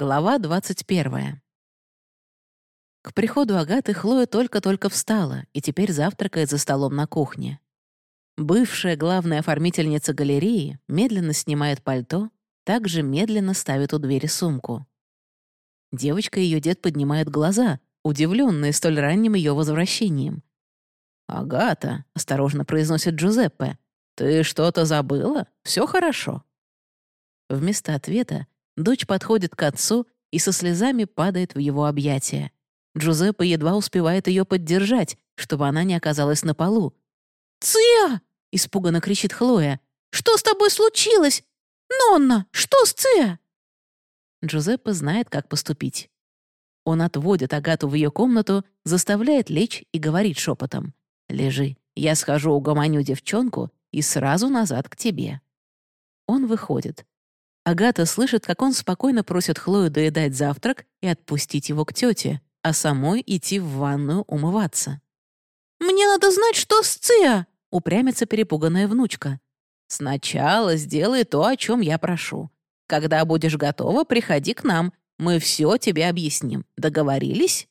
Глава 21. К приходу Агаты Хлоя только-только встала и теперь завтракает за столом на кухне. Бывшая главная оформительница галереи медленно снимает пальто, также медленно ставит у двери сумку. Девочка и ее дед поднимают глаза, удивленные столь ранним ее возвращением. «Агата», — осторожно произносит Джузеппе, — «ты что-то забыла? Все хорошо». Вместо ответа дочь подходит к отцу и со слезами падает в его объятия. Джузеппе едва успевает ее поддержать, чтобы она не оказалась на полу. «Циа!» — испуганно кричит Хлоя. «Что с тобой случилось? Нонна, что с Циа?» Джузеппе знает, как поступить. Он отводит Агату в ее комнату, заставляет лечь и говорит шепотом. «Лежи, я схожу угомоню девчонку и сразу назад к тебе». Он выходит. Агата слышит, как он спокойно просит Хлою доедать завтрак и отпустить его к тете, а самой идти в ванную умываться. «Мне надо знать, что с Циа!» — упрямится перепуганная внучка. «Сначала сделай то, о чем я прошу. Когда будешь готова, приходи к нам. Мы все тебе объясним. Договорились?»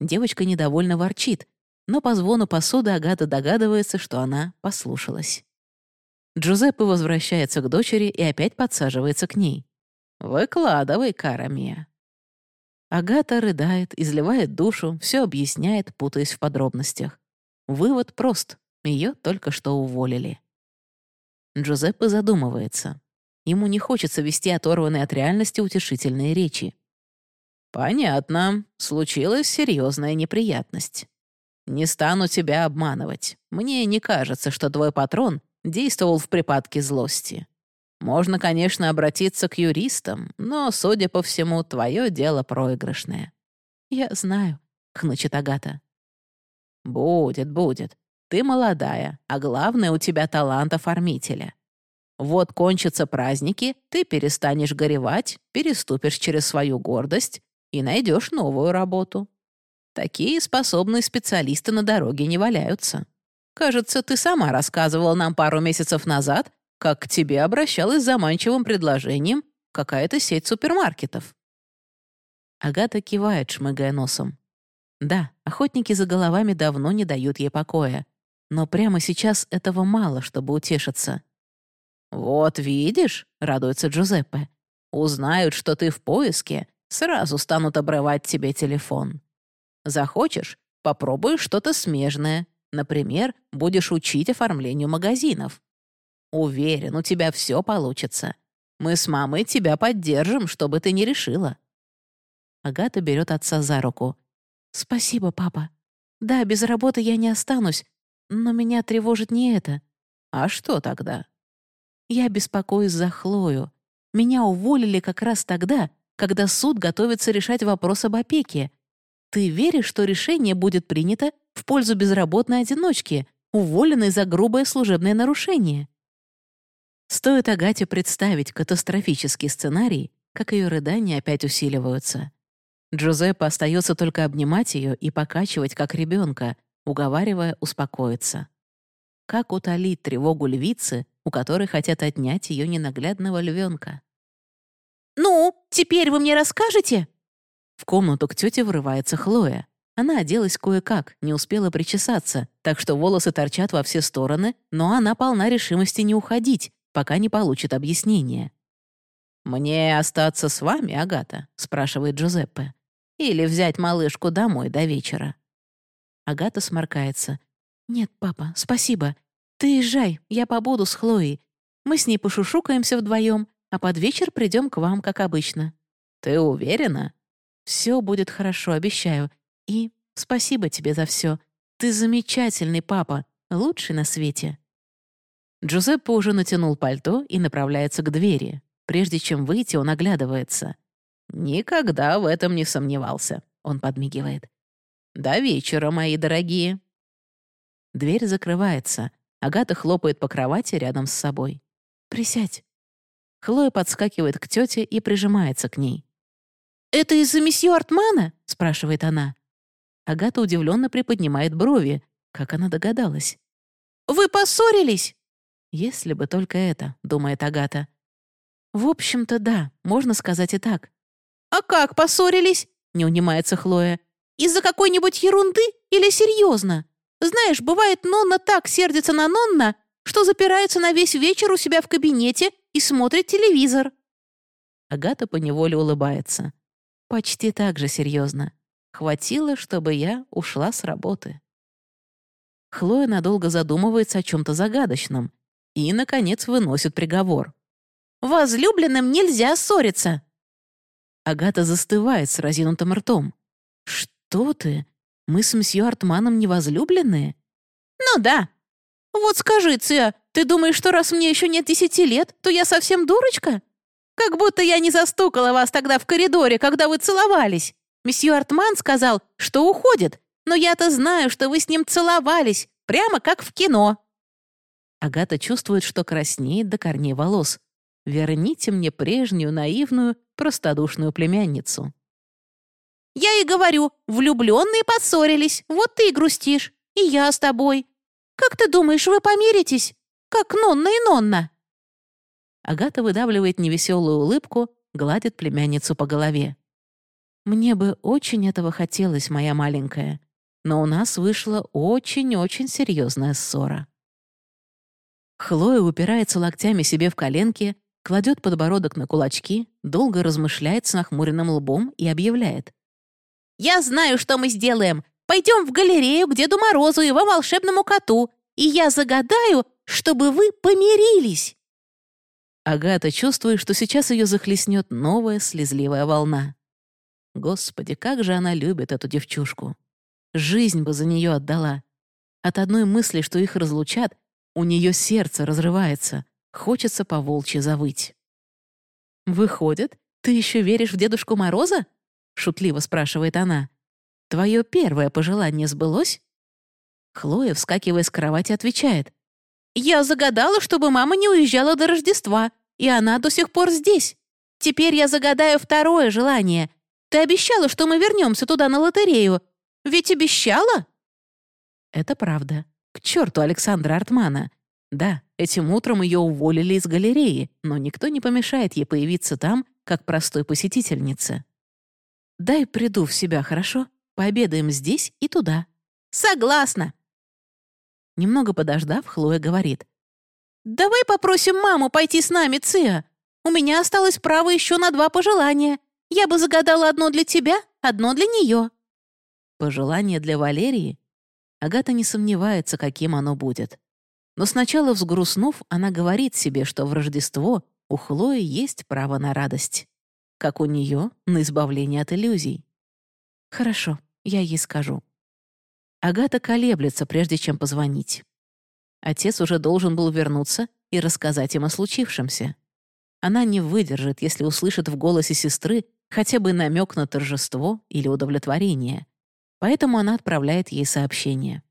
Девочка недовольно ворчит, но по звону посуды Агата догадывается, что она послушалась. Джузеппе возвращается к дочери и опять подсаживается к ней. «Выкладывай, Карамия». Агата рыдает, изливает душу, все объясняет, путаясь в подробностях. Вывод прост. Ее только что уволили. Джузеппе задумывается. Ему не хочется вести оторванные от реальности утешительные речи. «Понятно. Случилась серьезная неприятность. Не стану тебя обманывать. Мне не кажется, что твой патрон действовал в припадке злости. Можно, конечно, обратиться к юристам, но, судя по всему, твое дело проигрышное». «Я знаю», — хнычет Агата. «Будет, будет. Ты молодая, а главное, у тебя талант оформителя. Вот кончатся праздники, ты перестанешь горевать, переступишь через свою гордость и найдешь новую работу. Такие способные специалисты на дороге не валяются. Кажется, ты сама рассказывала нам пару месяцев назад, как к тебе обращалась с заманчивым предложением какая-то сеть супермаркетов». Агата кивает, шмыгая носом. Да, охотники за головами давно не дают ей покоя. Но прямо сейчас этого мало, чтобы утешиться. «Вот видишь», — радуется Джузеппе, «узнают, что ты в поиске, сразу станут обрывать тебе телефон. Захочешь, попробуй что-то смежное, Например, будешь учить оформлению магазинов. Уверен, у тебя все получится. Мы с мамой тебя поддержим, чтобы ты не решила». Агата берет отца за руку. «Спасибо, папа. Да, без работы я не останусь, но меня тревожит не это». «А что тогда?» «Я беспокоюсь за Хлою. Меня уволили как раз тогда, когда суд готовится решать вопрос об опеке. Ты веришь, что решение будет принято в пользу безработной одиночки, уволенной за грубое служебное нарушение. Стоит Агате представить катастрофический сценарий, как ее рыдания опять усиливаются. Джузеппе остается только обнимать ее и покачивать, как ребенка, уговаривая успокоиться. Как утолить тревогу львицы, у которой хотят отнять ее ненаглядного львенка? «Ну, теперь вы мне расскажете?» В комнату к тете врывается Хлоя. Она оделась кое-как, не успела причесаться, так что волосы торчат во все стороны, но она полна решимости не уходить, пока не получит объяснение. «Мне остаться с вами, Агата?» — спрашивает Джузеппе. «Или взять малышку домой до вечера?» Агата сморкается. «Нет, папа, спасибо. Ты езжай, я побуду с Хлоей. Мы с ней пошушукаемся вдвоем, а под вечер придем к вам, как обычно». «Ты уверена?» «Все будет хорошо, обещаю. И спасибо тебе за все. Ты замечательный папа, лучший на свете». Джузеппе уже натянул пальто и направляется к двери. Прежде чем выйти, он оглядывается. «Никогда в этом не сомневался», — он подмигивает. «До вечера, мои дорогие». Дверь закрывается. Агата хлопает по кровати рядом с собой. «Присядь». Хлоя подскакивает к тете и прижимается к ней. «Это из-за месье Артмана?» — спрашивает она. Агата удивленно приподнимает брови. Как она догадалась? «Вы поссорились?» «Если бы только это», — думает Агата. «В общем-то, да, можно сказать и так. «А как поссорились?» — не унимается Хлоя. «Из-за какой-нибудь ерунды или серьезно? Знаешь, бывает, Нонна так сердится на Нонна, что запирается на весь вечер у себя в кабинете и смотрит телевизор». Агата поневоле улыбается. Почти так же серьезно. Хватило, чтобы я ушла с работы. Хлоя надолго задумывается о чем-то загадочном и, наконец, выносит приговор. «Возлюбленным нельзя ссориться!» Агата застывает с разинутым ртом. «Что ты? Мы с мсье Артманом не возлюбленные?» «Ну да. Вот скажи, Циа, ты думаешь, что раз мне еще нет десяти лет, то я совсем дурочка? Как будто я не застукала вас тогда в коридоре, когда вы целовались. Месье Артман сказал, что уходит, но я-то знаю, что вы с ним целовались, прямо как в кино». Агата чувствует, что краснеет до корней волос. «Верните мне прежнюю наивную, простодушную племянницу». «Я и говорю, влюбленные поссорились, вот ты и грустишь, и я с тобой. Как ты думаешь, вы помиритесь? Как Нонна и Нонна?» Агата выдавливает невеселую улыбку, гладит племянницу по голове. «Мне бы очень этого хотелось, моя маленькая, но у нас вышла очень-очень серьезная ссора». Хлоя упирается локтями себе в коленки, кладет подбородок на кулачки, долго размышляет с нахмуренным лбом и объявляет. «Я знаю, что мы сделаем. Пойдем в галерею к Деду Морозу и его волшебному коту, и я загадаю, чтобы вы помирились». Агата чувствует, что сейчас ее захлестнет новая слезливая волна. Господи, как же она любит эту девчушку. Жизнь бы за нее отдала. От одной мысли, что их разлучат, у нее сердце разрывается. Хочется по волчьи завыть. «Выходит, ты еще веришь в Дедушку Мороза?» — шутливо спрашивает она. «Твое первое пожелание сбылось?» Хлоя, вскакивая с кровати, отвечает. Я загадала, чтобы мама не уезжала до Рождества, и она до сих пор здесь. Теперь я загадаю второе желание. Ты обещала, что мы вернемся туда на лотерею. Ведь обещала?» Это правда. К черту Александра Артмана. Да, этим утром ее уволили из галереи, но никто не помешает ей появиться там, как простой посетительнице. «Дай приду в себя, хорошо? Пообедаем здесь и туда». «Согласна», Немного подождав, Хлоя говорит. «Давай попросим маму пойти с нами, Циа. У меня осталось право еще на два пожелания. Я бы загадала одно для тебя, одно для нее». Пожелание для Валерии? Агата не сомневается, каким оно будет. Но сначала, взгрустнув, она говорит себе, что в Рождество у Хлои есть право на радость. Как у нее на избавление от иллюзий. Хорошо, я ей скажу. Агата колеблется, прежде чем позвонить. Отец уже должен был вернуться и рассказать им о случившемся. Она не выдержит, если услышит в голосе сестры хотя бы намек на торжество или удовлетворение. Поэтому она отправляет ей сообщение.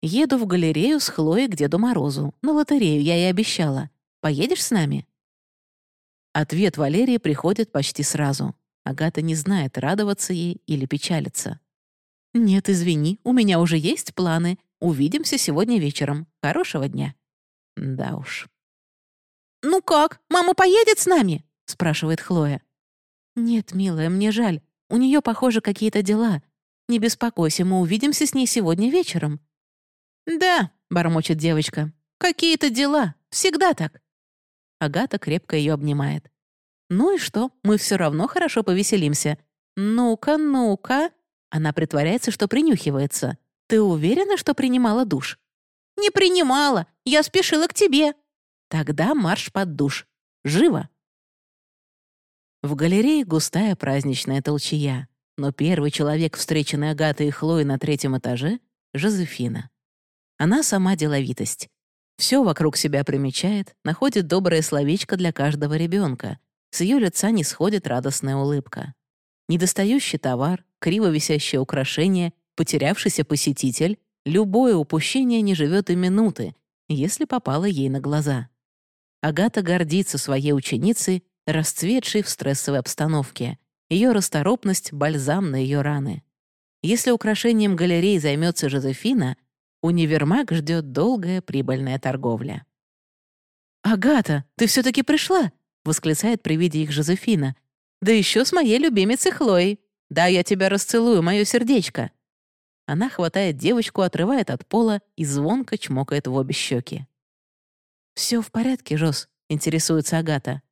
«Еду в галерею с Хлоей к Деду Морозу. На лотерею я ей обещала. Поедешь с нами?» Ответ Валерии приходит почти сразу. Агата не знает, радоваться ей или печалиться. «Нет, извини, у меня уже есть планы. Увидимся сегодня вечером. Хорошего дня». Да уж. «Ну как, мама поедет с нами?» — спрашивает Хлоя. «Нет, милая, мне жаль. У нее, похоже, какие-то дела. Не беспокойся, мы увидимся с ней сегодня вечером». «Да», — бормочет девочка, — «какие-то дела. Всегда так». Агата крепко ее обнимает. «Ну и что? Мы все равно хорошо повеселимся. Ну-ка, ну-ка». Она притворяется, что принюхивается. «Ты уверена, что принимала душ?» «Не принимала. Я спешила к тебе». «Тогда марш под душ. Живо!» В галерее густая праздничная толчая, но первый человек, встреченный Агатой и Хлоей на третьем этаже — Жозефина. Она сама деловитость. Все вокруг себя примечает, находит доброе словечко для каждого ребенка. С ее лица не сходит радостная улыбка. Недостающий товар, криво висящее украшение, потерявшийся посетитель, любое упущение не живет и минуты, если попало ей на глаза. Агата гордится своей ученицей, расцветшей в стрессовой обстановке. Ее расторопность — бальзам на ее раны. Если украшением галереи займется Жозефина, универмаг ждет долгая прибыльная торговля. «Агата, ты все таки пришла!» — восклицает при виде их Жозефина. Да еще с моей любимицей Хлоей. Да, я тебя расцелую, мое сердечко». Она хватает девочку, отрывает от пола и звонко чмокает в обе щеки. «Все в порядке, Жос?» — интересуется Агата.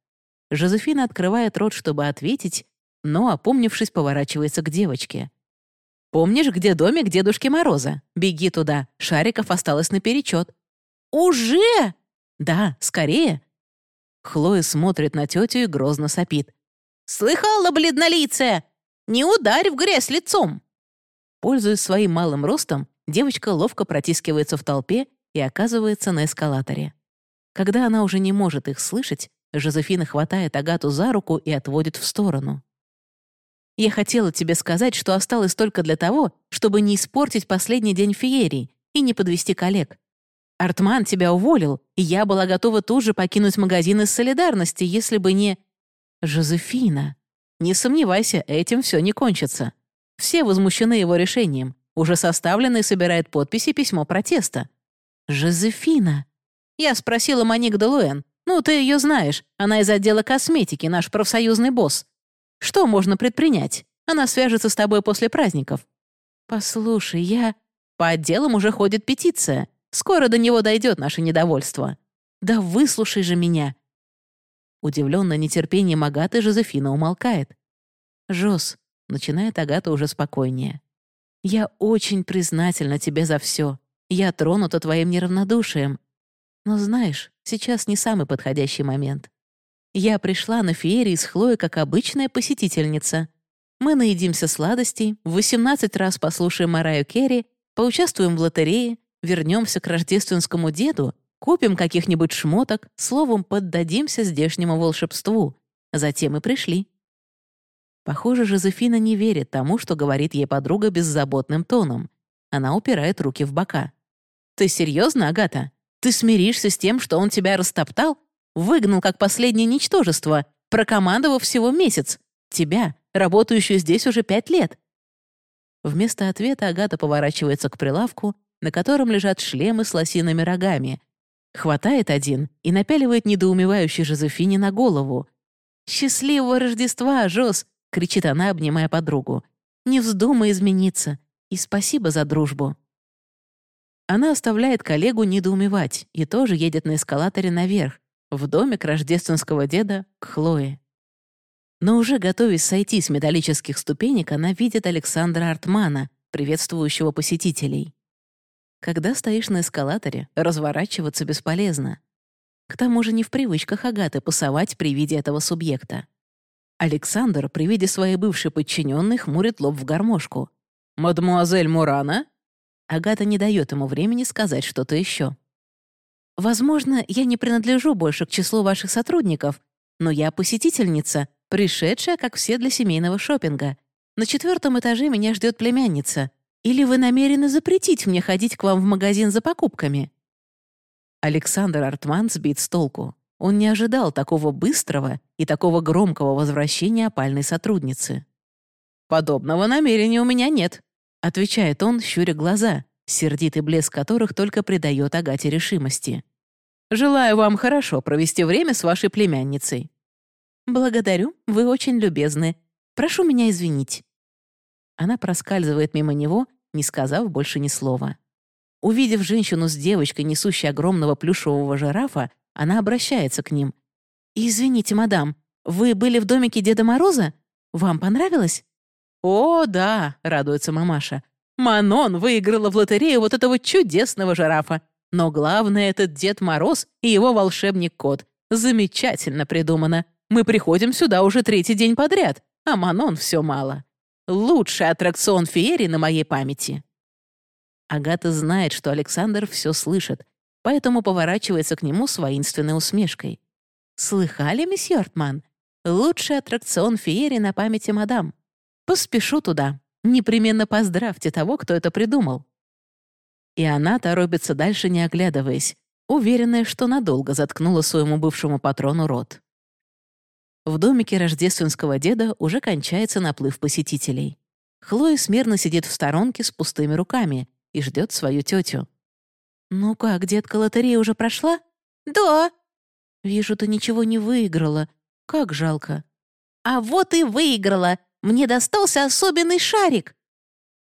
Жозефина открывает рот, чтобы ответить, но, опомнившись, поворачивается к девочке. «Помнишь, где домик Дедушки Мороза? Беги туда, шариков осталось наперечет». «Уже?» «Да, скорее». Хлоя смотрит на тетю и грозно сопит. «Слыхала, бледнолицая! Не ударь в грязь лицом!» Пользуясь своим малым ростом, девочка ловко протискивается в толпе и оказывается на эскалаторе. Когда она уже не может их слышать, Жозефина хватает Агату за руку и отводит в сторону. «Я хотела тебе сказать, что осталось только для того, чтобы не испортить последний день феерии и не подвести коллег. Артман тебя уволил, и я была готова тут же покинуть магазин из солидарности, если бы не... Жозефина. Не сомневайся, этим все не кончится. Все возмущены его решением. Уже составлено и собирает подписи письмо протеста. Жозефина. Я спросила Моник Делуэн. Ну, ты ее знаешь. Она из отдела косметики, наш профсоюзный босс. Что можно предпринять? Она свяжется с тобой после праздников. Послушай, я... По отделам уже ходит петиция. Скоро до него дойдет наше недовольство. Да выслушай же меня. Удивленно нетерпением Агаты Жозефина умолкает. «Жоз», — начинает Агата уже спокойнее, «я очень признательна тебе за все. Я тронута твоим неравнодушием. Но знаешь, сейчас не самый подходящий момент. Я пришла на феерии с Хлоей как обычная посетительница. Мы наедимся сладостей, в 18 раз послушаем Мараю Керри, поучаствуем в лотерее, вернемся к рождественскому деду Купим каких-нибудь шмоток, словом, поддадимся здешнему волшебству. Затем и пришли. Похоже, Жозефина не верит тому, что говорит ей подруга беззаботным тоном. Она упирает руки в бока. «Ты серьезно, Агата? Ты смиришься с тем, что он тебя растоптал? Выгнал как последнее ничтожество, прокомандовав всего месяц? Тебя, работающую здесь уже пять лет?» Вместо ответа Агата поворачивается к прилавку, на котором лежат шлемы с лосиными рогами, Хватает один и напяливает недоумевающей Жозефине на голову. «Счастливого Рождества, Жоз!» — кричит она, обнимая подругу. «Не вздумай измениться. И спасибо за дружбу». Она оставляет коллегу недоумевать и тоже едет на эскалаторе наверх, в домик рождественского деда к Хлое. Но уже готовясь сойти с металлических ступенек, она видит Александра Артмана, приветствующего посетителей. Когда стоишь на эскалаторе, разворачиваться бесполезно. К тому же не в привычках Агаты пасовать при виде этого субъекта. Александр при виде своей бывшей подчиненной хмурит лоб в гармошку. «Мадемуазель Мурана?» Агата не дает ему времени сказать что-то еще. «Возможно, я не принадлежу больше к числу ваших сотрудников, но я посетительница, пришедшая, как все, для семейного шопинга. На четвертом этаже меня ждет племянница. Или вы намерены запретить мне ходить к вам в магазин за покупками?» Александр Артман сбит с толку. Он не ожидал такого быстрого и такого громкого возвращения опальной сотрудницы. «Подобного намерения у меня нет», — отвечает он, щуря глаза, сердитый блеск которых только придает Агате решимости. «Желаю вам хорошо провести время с вашей племянницей». «Благодарю, вы очень любезны. Прошу меня извинить». Она проскальзывает мимо него, не сказав больше ни слова. Увидев женщину с девочкой, несущей огромного плюшевого жирафа, она обращается к ним. «Извините, мадам, вы были в домике Деда Мороза? Вам понравилось?» «О, да», — радуется мамаша. «Манон выиграла в лотерею вот этого чудесного жирафа. Но главное — этот Дед Мороз и его волшебник-кот. Замечательно придумано. Мы приходим сюда уже третий день подряд, а Манон все мало». Лучший аттракцион феерии на моей памяти. Агата знает, что Александр все слышит, поэтому поворачивается к нему с воинственной усмешкой. «Слыхали, месье Артман? Лучший аттракцион феерии на памяти мадам. Поспешу туда. Непременно поздравьте того, кто это придумал». И она торопится дальше, не оглядываясь, уверенная, что надолго заткнула своему бывшему патрону рот. В домике рождественского деда уже кончается наплыв посетителей. Хлоя смирно сидит в сторонке с пустыми руками и ждет свою тетю. «Ну как, детка, лотерея уже прошла?» «Да». «Вижу, ты ничего не выиграла. Как жалко». «А вот и выиграла! Мне достался особенный шарик!»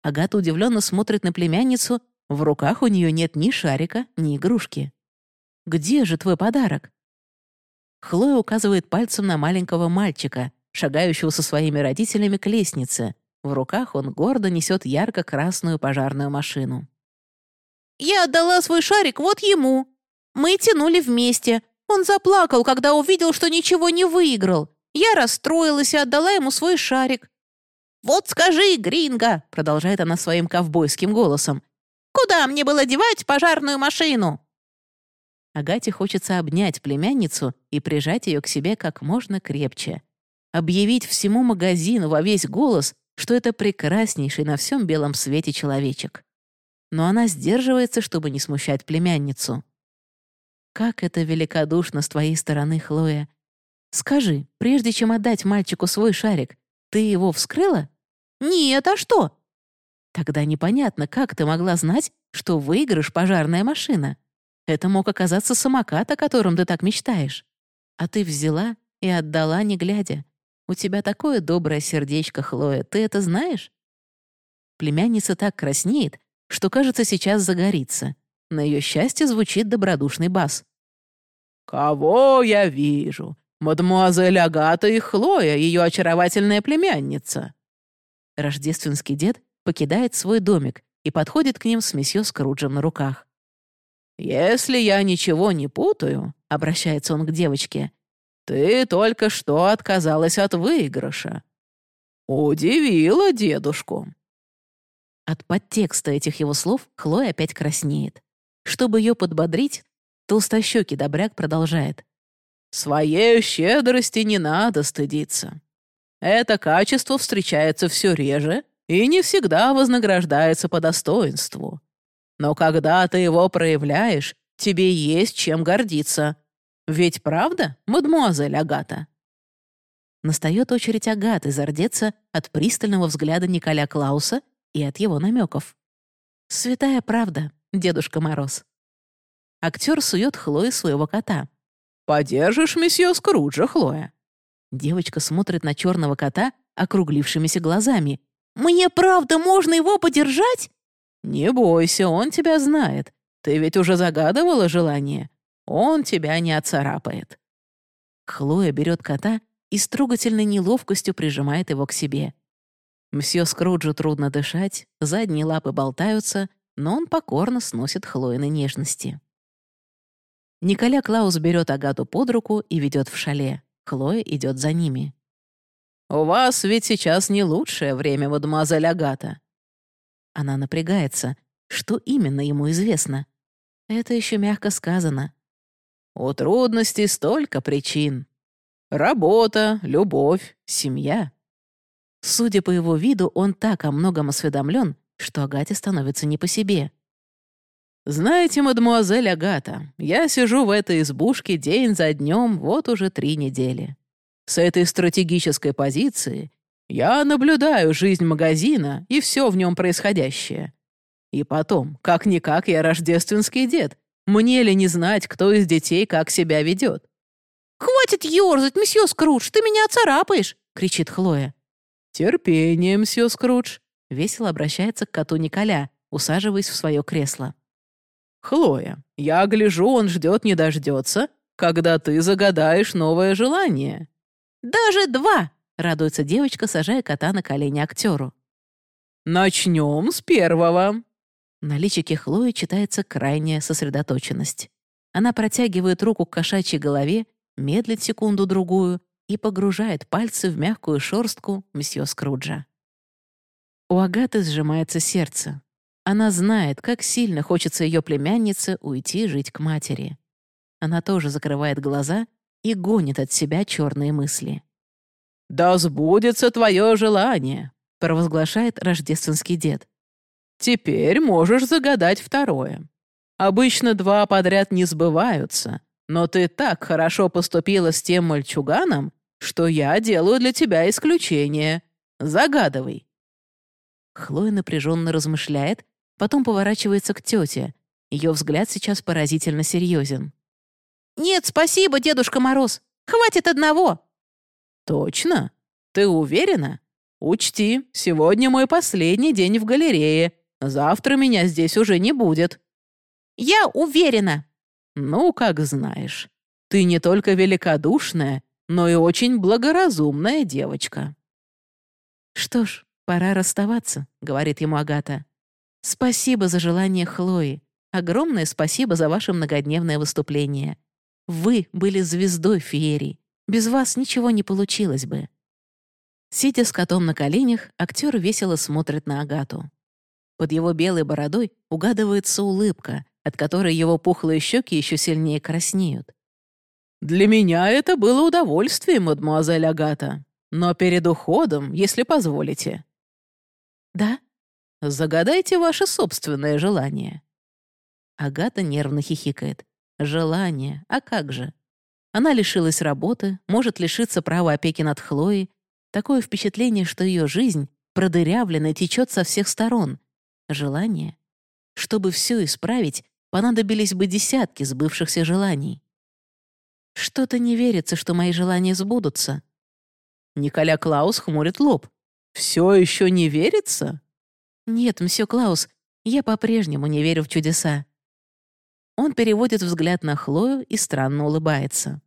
Агата удивленно смотрит на племянницу. В руках у нее нет ни шарика, ни игрушки. «Где же твой подарок?» Хлоя указывает пальцем на маленького мальчика, шагающего со своими родителями к лестнице. В руках он гордо несет ярко-красную пожарную машину. «Я отдала свой шарик вот ему. Мы тянули вместе. Он заплакал, когда увидел, что ничего не выиграл. Я расстроилась и отдала ему свой шарик. «Вот скажи, Гринго!» — продолжает она своим ковбойским голосом. «Куда мне было девать пожарную машину?» Агате хочется обнять племянницу и прижать ее к себе как можно крепче. Объявить всему магазину во весь голос, что это прекраснейший на всем белом свете человечек. Но она сдерживается, чтобы не смущать племянницу. «Как это великодушно с твоей стороны, Хлоя! Скажи, прежде чем отдать мальчику свой шарик, ты его вскрыла?» «Нет, а что?» «Тогда непонятно, как ты могла знать, что выигрыш пожарная машина?» Это мог оказаться самокат, о котором ты так мечтаешь. А ты взяла и отдала, не глядя. У тебя такое доброе сердечко, Хлоя, ты это знаешь?» Племянница так краснеет, что, кажется, сейчас загорится. На ее счастье звучит добродушный бас. «Кого я вижу? Мадемуазель Агата и Хлоя, ее очаровательная племянница». Рождественский дед покидает свой домик и подходит к ним с месье Скруджем на руках. «Если я ничего не путаю», — обращается он к девочке, «ты только что отказалась от выигрыша. Удивила дедушку». От подтекста этих его слов Хлоя опять краснеет. Чтобы ее подбодрить, толстощекий добряк продолжает. «Своей щедрости не надо стыдиться. Это качество встречается все реже и не всегда вознаграждается по достоинству. Но когда ты его проявляешь, тебе есть чем гордиться. Ведь правда, мадмуазель Агата?» Настает очередь Агаты зардеться от пристального взгляда Николя Клауса и от его намеков. «Святая правда, Дедушка Мороз». Актер сует Хлое своего кота. «Подержишь месье Скруджа, Хлоя?» Девочка смотрит на черного кота округлившимися глазами. «Мне правда можно его подержать?» «Не бойся, он тебя знает. Ты ведь уже загадывала желание. Он тебя не оцарапает». Хлоя берет кота и с трогательной неловкостью прижимает его к себе. Мсье Скруджу трудно дышать, задние лапы болтаются, но он покорно сносит Хлоины нежности. Николя Клаус берет Агату под руку и ведет в шале. Хлоя идет за ними. «У вас ведь сейчас не лучшее время, мадемуазель Агата. Она напрягается. Что именно ему известно? Это еще мягко сказано. У трудностей столько причин. Работа, любовь, семья. Судя по его виду, он так о многом осведомлен, что Агате становится не по себе. «Знаете, мадемуазель Агата, я сижу в этой избушке день за днем вот уже три недели. С этой стратегической позиции я наблюдаю жизнь магазина и все в нем происходящее. И потом, как-никак я рождественский дед. Мне ли не знать, кто из детей как себя ведет? «Хватит ерзать, месье Скрудж, ты меня царапаешь!» — кричит Хлоя. «Терпение, месье Скрудж!» — весело обращается к коту Николя, усаживаясь в свое кресло. «Хлоя, я гляжу, он ждет не дождется, когда ты загадаешь новое желание». «Даже два!» Радуется девочка, сажая кота на колени актеру. «Начнем с первого». На личике Хлои читается крайняя сосредоточенность. Она протягивает руку к кошачьей голове, медлит секунду-другую и погружает пальцы в мягкую шорстку месье Скруджа. У Агаты сжимается сердце. Она знает, как сильно хочется ее племяннице уйти жить к матери. Она тоже закрывает глаза и гонит от себя черные мысли. «Да сбудется твое желание», — провозглашает рождественский дед. «Теперь можешь загадать второе. Обычно два подряд не сбываются, но ты так хорошо поступила с тем мальчуганом, что я делаю для тебя исключение. Загадывай». Хлоя напряженно размышляет, потом поворачивается к тете. Ее взгляд сейчас поразительно серьезен. «Нет, спасибо, Дедушка Мороз. Хватит одного!» «Точно? Ты уверена? Учти, сегодня мой последний день в галерее. Завтра меня здесь уже не будет». «Я уверена». «Ну, как знаешь. Ты не только великодушная, но и очень благоразумная девочка». «Что ж, пора расставаться», — говорит ему Агата. «Спасибо за желание Хлои. Огромное спасибо за ваше многодневное выступление. Вы были звездой феерии. Без вас ничего не получилось бы». Сидя с котом на коленях, актер весело смотрит на Агату. Под его белой бородой угадывается улыбка, от которой его пухлые щеки еще сильнее краснеют. «Для меня это было удовольствием, мадемуазель Агата. Но перед уходом, если позволите». «Да?» «Загадайте ваше собственное желание». Агата нервно хихикает. «Желание? А как же?» Она лишилась работы, может лишиться права опеки над Хлоей. Такое впечатление, что ее жизнь продырявлена течет со всех сторон. Желание? Чтобы все исправить, понадобились бы десятки сбывшихся желаний. Что-то не верится, что мои желания сбудутся. Николя Клаус хмурит лоб. «Все еще не верится?» «Нет, мсье Клаус, я по-прежнему не верю в чудеса». Он переводит взгляд на Хлою и странно улыбается.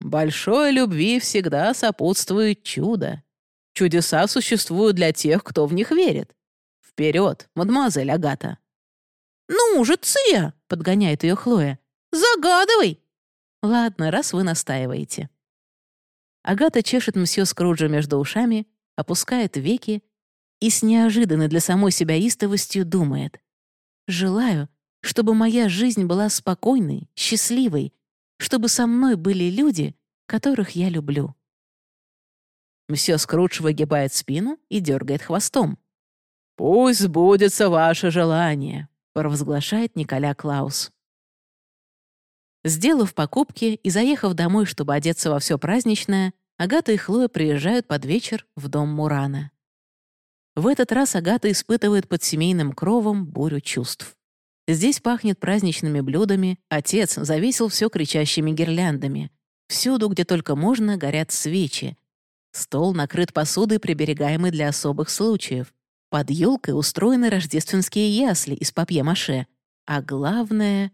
«Большой любви всегда сопутствует чудо. Чудеса существуют для тех, кто в них верит. Вперед, мадемуазель Агата!» «Ну же, Ция!» — подгоняет ее Хлоя. «Загадывай!» «Ладно, раз вы настаиваете». Агата чешет мсье Скруджа между ушами, опускает веки и с неожиданной для самой себя истовостью думает. «Желаю, чтобы моя жизнь была спокойной, счастливой, чтобы со мной были люди, которых я люблю». Мсье Скрудж выгибает спину и дергает хвостом. «Пусть сбудется ваше желание», — провозглашает Николя Клаус. Сделав покупки и заехав домой, чтобы одеться во все праздничное, Агата и Хлоя приезжают под вечер в дом Мурана. В этот раз Агата испытывает под семейным кровом бурю чувств. Здесь пахнет праздничными блюдами, отец завесил все кричащими гирляндами. Всюду, где только можно, горят свечи. Стол накрыт посудой, приберегаемой для особых случаев. Под елкой устроены рождественские ясли из папье-маше. А главное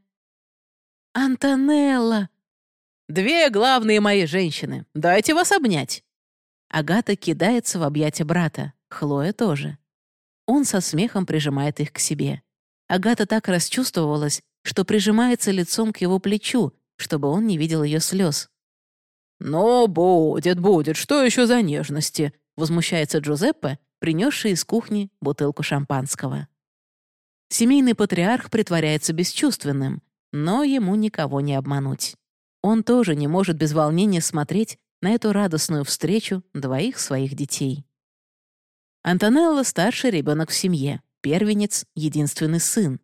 «Антонелла!» «Две главные мои женщины. Дайте вас обнять!» Агата кидается в объятия брата. Хлоя тоже. Он со смехом прижимает их к себе. Агата так расчувствовалась, что прижимается лицом к его плечу, чтобы он не видел ее слез. «Ну, будет, будет, что еще за нежности?» — возмущается Джузеппе, принесший из кухни бутылку шампанского. Семейный патриарх притворяется бесчувственным, но ему никого не обмануть. Он тоже не может без волнения смотреть на эту радостную встречу двоих своих детей. Антонелло — старший ребенок в семье, первенец — единственный сын.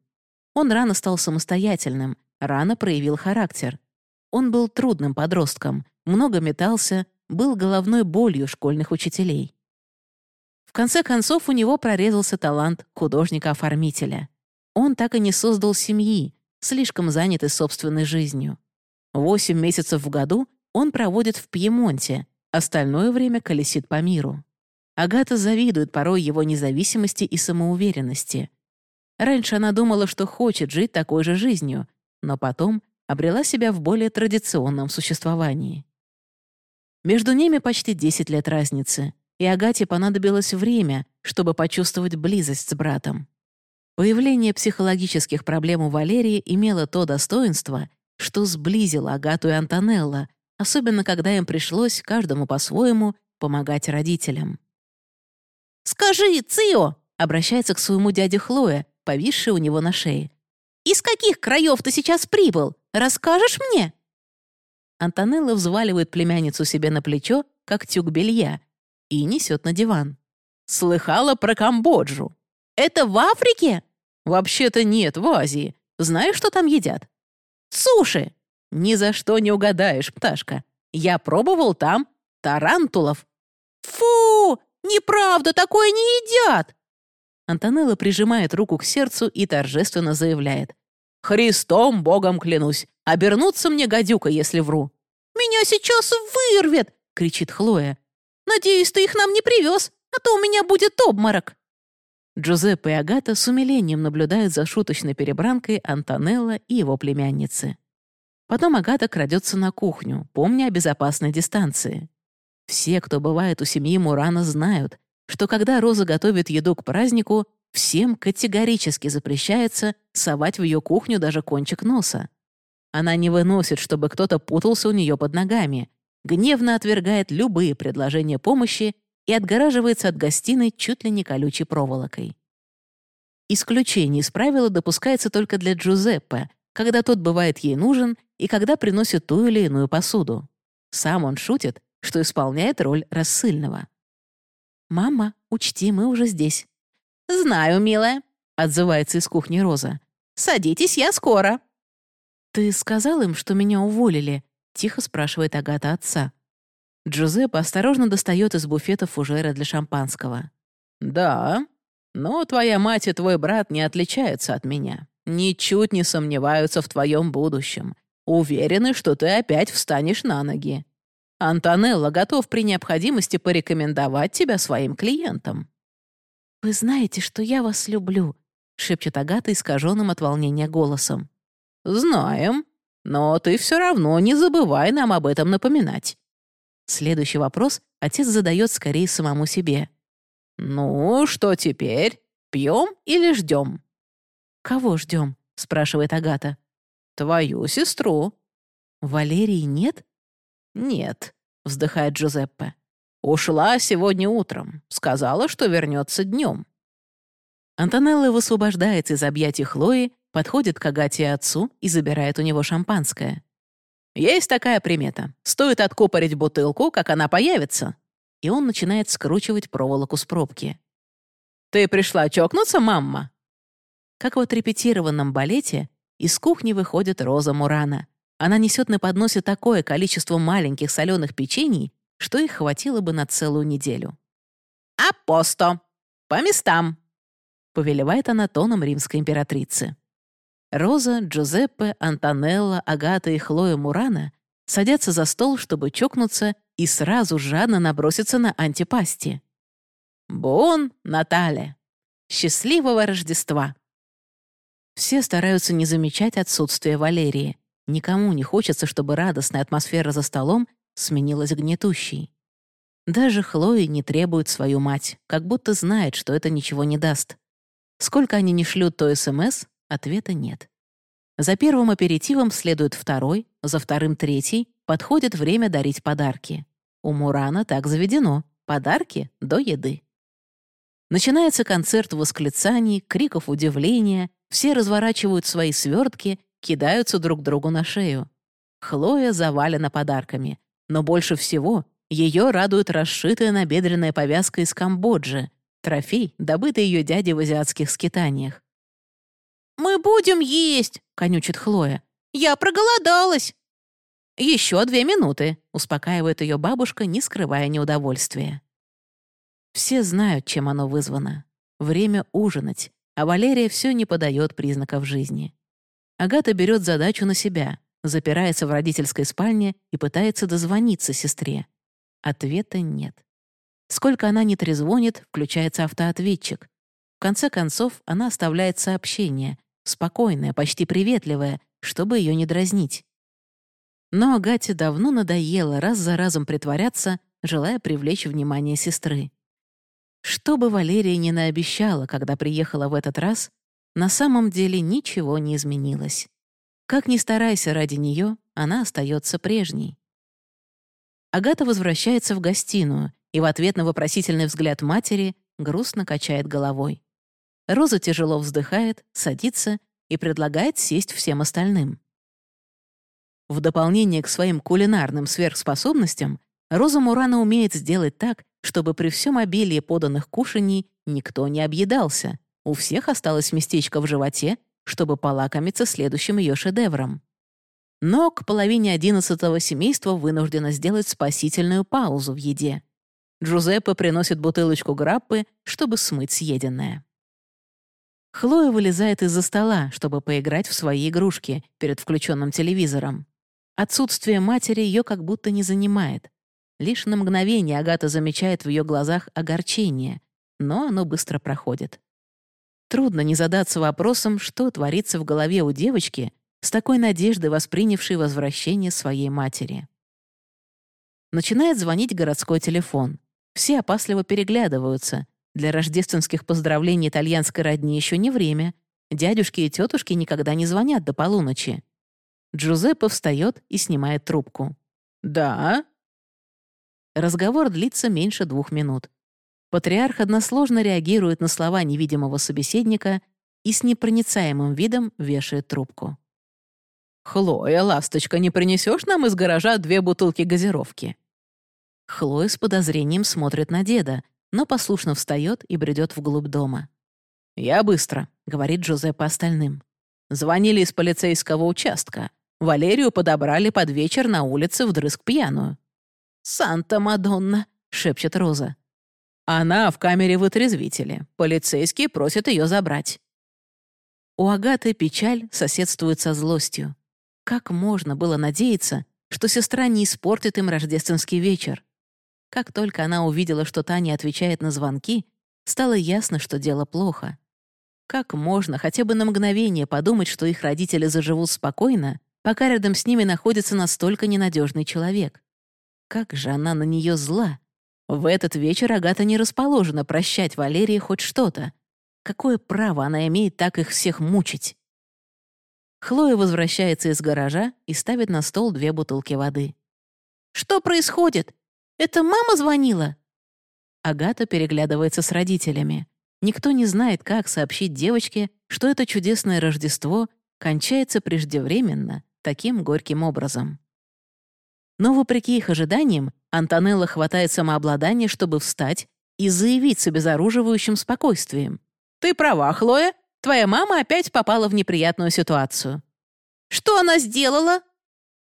Он рано стал самостоятельным, рано проявил характер. Он был трудным подростком, много метался, был головной болью школьных учителей. В конце концов, у него прорезался талант художника-оформителя. Он так и не создал семьи, слишком заняты собственной жизнью. Восемь месяцев в году он проводит в Пьемонте, остальное время колесит по миру. Агата завидует порой его независимости и самоуверенности. Раньше она думала, что хочет жить такой же жизнью, но потом обрела себя в более традиционном существовании. Между ними почти 10 лет разницы, и Агате понадобилось время, чтобы почувствовать близость с братом. Появление психологических проблем у Валерии имело то достоинство, что сблизило Агату и Антонелла, особенно когда им пришлось, каждому по-своему, помогать родителям. «Скажи, Цио!» — обращается к своему дяде Хлоя, повисшей у него на шее. «Из каких краев ты сейчас прибыл? Расскажешь мне?» Антонелла взваливает племянницу себе на плечо, как тюк белья, и несет на диван. «Слыхала про Камбоджу?» Это в Африке? Вообще-то нет, в Азии. Знаешь, что там едят? Суши. Ни за что не угадаешь, пташка. Я пробовал там тарантулов. Фу! Неправда, такое не едят! Антонелла прижимает руку к сердцу и торжественно заявляет. «Христом Богом клянусь! Обернуться мне гадюка, если вру!» «Меня сейчас вырвет!» — кричит Хлоя. Надеюсь, ты их нам не привез, а то у меня будет обморок». Джузеппе и Агата с умилением наблюдают за шуточной перебранкой Антонелла и его племянницы. Потом Агата крадется на кухню, помня о безопасной дистанции. Все, кто бывает у семьи Мурана, знают, что когда Роза готовит еду к празднику, всем категорически запрещается совать в ее кухню даже кончик носа. Она не выносит, чтобы кто-то путался у нее под ногами, гневно отвергает любые предложения помощи и отгораживается от гостиной чуть ли не колючей проволокой. Исключение из правила допускается только для Джузеппе, когда тот бывает ей нужен и когда приносит ту или иную посуду. Сам он шутит, что исполняет роль рассыльного. «Мама, учти, мы уже здесь». «Знаю, милая», — отзывается из кухни Роза. «Садитесь, я скоро». «Ты сказал им, что меня уволили?» — тихо спрашивает Агата отца. Джузеппе осторожно достает из буфета фужера для шампанского. «Да, но твоя мать и твой брат не отличаются от меня. Ничуть не сомневаются в твоем будущем. Уверены, что ты опять встанешь на ноги. Антонелло готов при необходимости порекомендовать тебя своим клиентам». «Вы знаете, что я вас люблю», — шепчет Агата искаженным от волнения голосом. «Знаем, но ты все равно не забывай нам об этом напоминать». Следующий вопрос отец задает скорее самому себе. «Ну, что теперь? Пьем или ждем?» «Кого ждем?» — спрашивает Агата. «Твою сестру». «Валерии нет?» «Нет», — вздыхает Джузеппе. «Ушла сегодня утром. Сказала, что вернется днем». Антонелла высвобождается из объятий Хлои, подходит к Агате и отцу и забирает у него шампанское. «Есть такая примета. Стоит откупорить бутылку, как она появится». И он начинает скручивать проволоку с пробки. «Ты пришла чокнуться, мамма?» Как в отрепетированном балете, из кухни выходит Роза Мурана. Она несет на подносе такое количество маленьких соленых печений, что их хватило бы на целую неделю. «Апосто! По местам!» — повелевает она тоном римской императрицы. Роза, Джузеппе, Антонелла, Агата и Хлоя Мурана садятся за стол, чтобы чокнуться и сразу жадно наброситься на антипасти. «Бон, Наталья! Счастливого Рождества!» Все стараются не замечать отсутствие Валерии. Никому не хочется, чтобы радостная атмосфера за столом сменилась гнетущей. Даже Хлои не требует свою мать, как будто знает, что это ничего не даст. Сколько они не шлют то СМС, ответа нет. За первым аперитивом следует второй, за вторым — третий, подходит время дарить подарки. У Мурана так заведено — подарки до еды. Начинается концерт восклицаний, криков удивления, все разворачивают свои свертки кидаются друг другу на шею. Хлоя завалена подарками, но больше всего ее радует расшитая набедренная повязка из Камбоджи, трофей, добытый ее дядей в азиатских скитаниях. «Мы будем есть!» — конючит Хлоя. «Я проголодалась!» «Еще две минуты», — успокаивает ее бабушка, не скрывая неудовольствия. Все знают, чем оно вызвано. Время ужинать, а Валерия все не подает признаков жизни. Агата берет задачу на себя, запирается в родительской спальне и пытается дозвониться сестре. Ответа нет. Сколько она не трезвонит, включается автоответчик. В конце концов, она оставляет сообщение, спокойное, почти приветливое, чтобы ее не дразнить. Но Агате давно надоело раз за разом притворяться, желая привлечь внимание сестры. Что бы Валерия ни наобещала, когда приехала в этот раз, на самом деле ничего не изменилось. Как ни старайся ради нее, она остается прежней. Агата возвращается в гостиную и в ответ на вопросительный взгляд матери грустно качает головой. Роза тяжело вздыхает, садится и предлагает сесть всем остальным. В дополнение к своим кулинарным сверхспособностям, Роза Мурана умеет сделать так, чтобы при всем обилии поданных кушаний никто не объедался, у всех осталось местечко в животе, чтобы полакомиться следующим ее шедевром. Но к половине одиннадцатого семейство вынуждено сделать спасительную паузу в еде. Джузеппе приносит бутылочку граппы, чтобы смыть съеденное. Хлоя вылезает из-за стола, чтобы поиграть в свои игрушки перед включенным телевизором. Отсутствие матери ее как будто не занимает. Лишь на мгновение Агата замечает в ее глазах огорчение, но оно быстро проходит. Трудно не задаться вопросом, что творится в голове у девочки, с такой надеждой воспринявшей возвращение своей матери. Начинает звонить городской телефон. Все опасливо переглядываются. Для рождественских поздравлений итальянской родни еще не время. Дядюшки и тетушки никогда не звонят до полуночи. Джузеппе встает и снимает трубку. «Да?» Разговор длится меньше двух минут. Патриарх односложно реагирует на слова невидимого собеседника и с непроницаемым видом вешает трубку. «Хлоя, ласточка, не принесешь нам из гаража две бутылки газировки?» Хлоя с подозрением смотрит на деда, но послушно встает и бредет вглубь дома. «Я быстро», — говорит Джузеппе остальным. «Звонили из полицейского участка. Валерию подобрали под вечер на улице вдрызг пьяную». «Санта-Мадонна», — шепчет Роза. Она в камере вытрезвители. Полицейские просят ее забрать. У Агаты печаль соседствует со злостью. Как можно было надеяться, что сестра не испортит им рождественский вечер? Как только она увидела, что Таня отвечает на звонки, стало ясно, что дело плохо. Как можно хотя бы на мгновение подумать, что их родители заживут спокойно, пока рядом с ними находится настолько ненадежный человек? Как же она на нее зла! В этот вечер Агата не расположена прощать Валерии хоть что-то. Какое право она имеет так их всех мучить? Хлоя возвращается из гаража и ставит на стол две бутылки воды. «Что происходит? Это мама звонила?» Агата переглядывается с родителями. Никто не знает, как сообщить девочке, что это чудесное Рождество кончается преждевременно, таким горьким образом. Но, вопреки их ожиданиям, Антонелла хватает самообладание, чтобы встать и заявить с обезоруживающим спокойствием. «Ты права, Хлоя. Твоя мама опять попала в неприятную ситуацию». «Что она сделала?»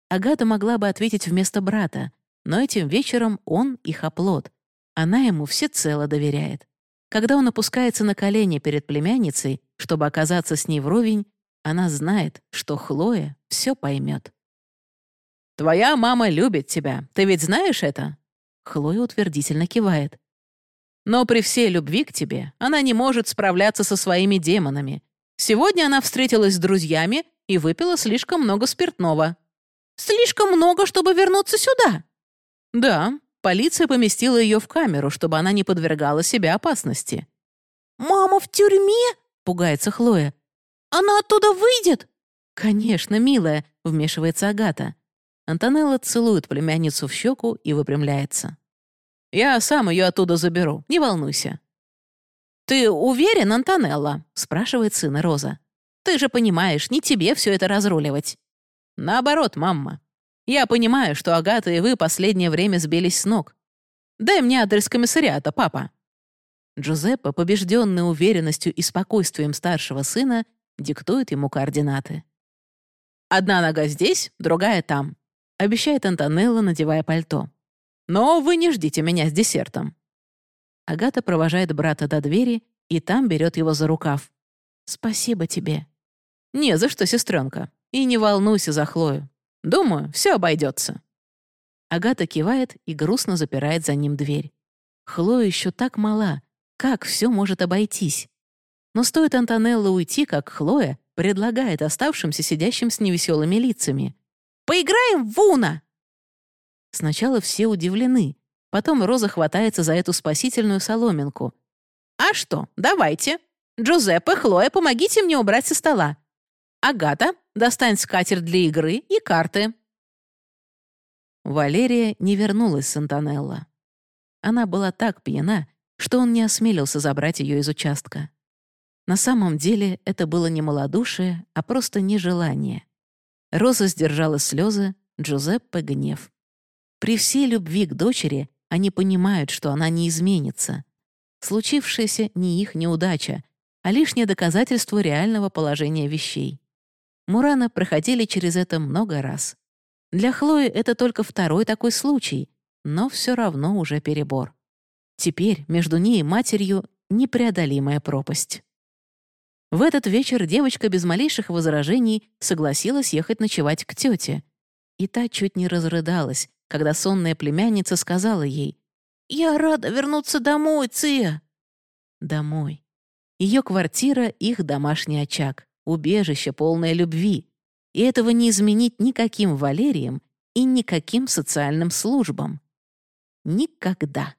Агата могла бы ответить вместо брата, но этим вечером он их оплот. Она ему всецело доверяет. Когда он опускается на колени перед племянницей, чтобы оказаться с ней вровень, она знает, что Хлоя все поймет. «Твоя мама любит тебя. Ты ведь знаешь это?» Хлоя утвердительно кивает. «Но при всей любви к тебе она не может справляться со своими демонами. Сегодня она встретилась с друзьями и выпила слишком много спиртного». «Слишком много, чтобы вернуться сюда?» «Да, полиция поместила ее в камеру, чтобы она не подвергала себя опасности». «Мама в тюрьме?» — пугается Хлоя. «Она оттуда выйдет?» «Конечно, милая», — вмешивается Агата. Антонелла целует племянницу в щеку и выпрямляется. «Я сам ее оттуда заберу, не волнуйся». «Ты уверен, Антонелла?» — спрашивает сына Роза. «Ты же понимаешь, не тебе все это разруливать». «Наоборот, мама. Я понимаю, что Агата и вы последнее время сбились с ног. Дай мне адрес комиссариата, папа». Джузеппе, побежденный уверенностью и спокойствием старшего сына, диктует ему координаты. «Одна нога здесь, другая там обещает Антонелла, надевая пальто. «Но вы не ждите меня с десертом». Агата провожает брата до двери и там берет его за рукав. «Спасибо тебе». «Не за что, сестренка. И не волнуйся за Хлою. Думаю, все обойдется». Агата кивает и грустно запирает за ним дверь. Хлоя еще так мала. Как все может обойтись? Но стоит Антонелло уйти, как Хлоя предлагает оставшимся сидящим с невеселыми лицами. Поиграем в Уна!» Сначала все удивлены. Потом Роза хватается за эту спасительную соломинку. «А что, давайте. Джузеппе, Хлоя, помогите мне убрать со стола. Агата, достань скатерть для игры и карты». Валерия не вернулась с Антонелло. Она была так пьяна, что он не осмелился забрать ее из участка. На самом деле это было не малодушие, а просто нежелание. Роза сдержала слезы, Джузеппе — гнев. При всей любви к дочери они понимают, что она не изменится. Случившееся не их неудача, а лишнее доказательство реального положения вещей. Мурана проходили через это много раз. Для Хлои это только второй такой случай, но все равно уже перебор. Теперь между ней и матерью непреодолимая пропасть. В этот вечер девочка без малейших возражений согласилась ехать ночевать к тете. И та чуть не разрыдалась, когда сонная племянница сказала ей «Я рада вернуться домой, Ция!» Домой. Ее квартира — их домашний очаг, убежище, полное любви. И этого не изменить никаким Валерием и никаким социальным службам. Никогда.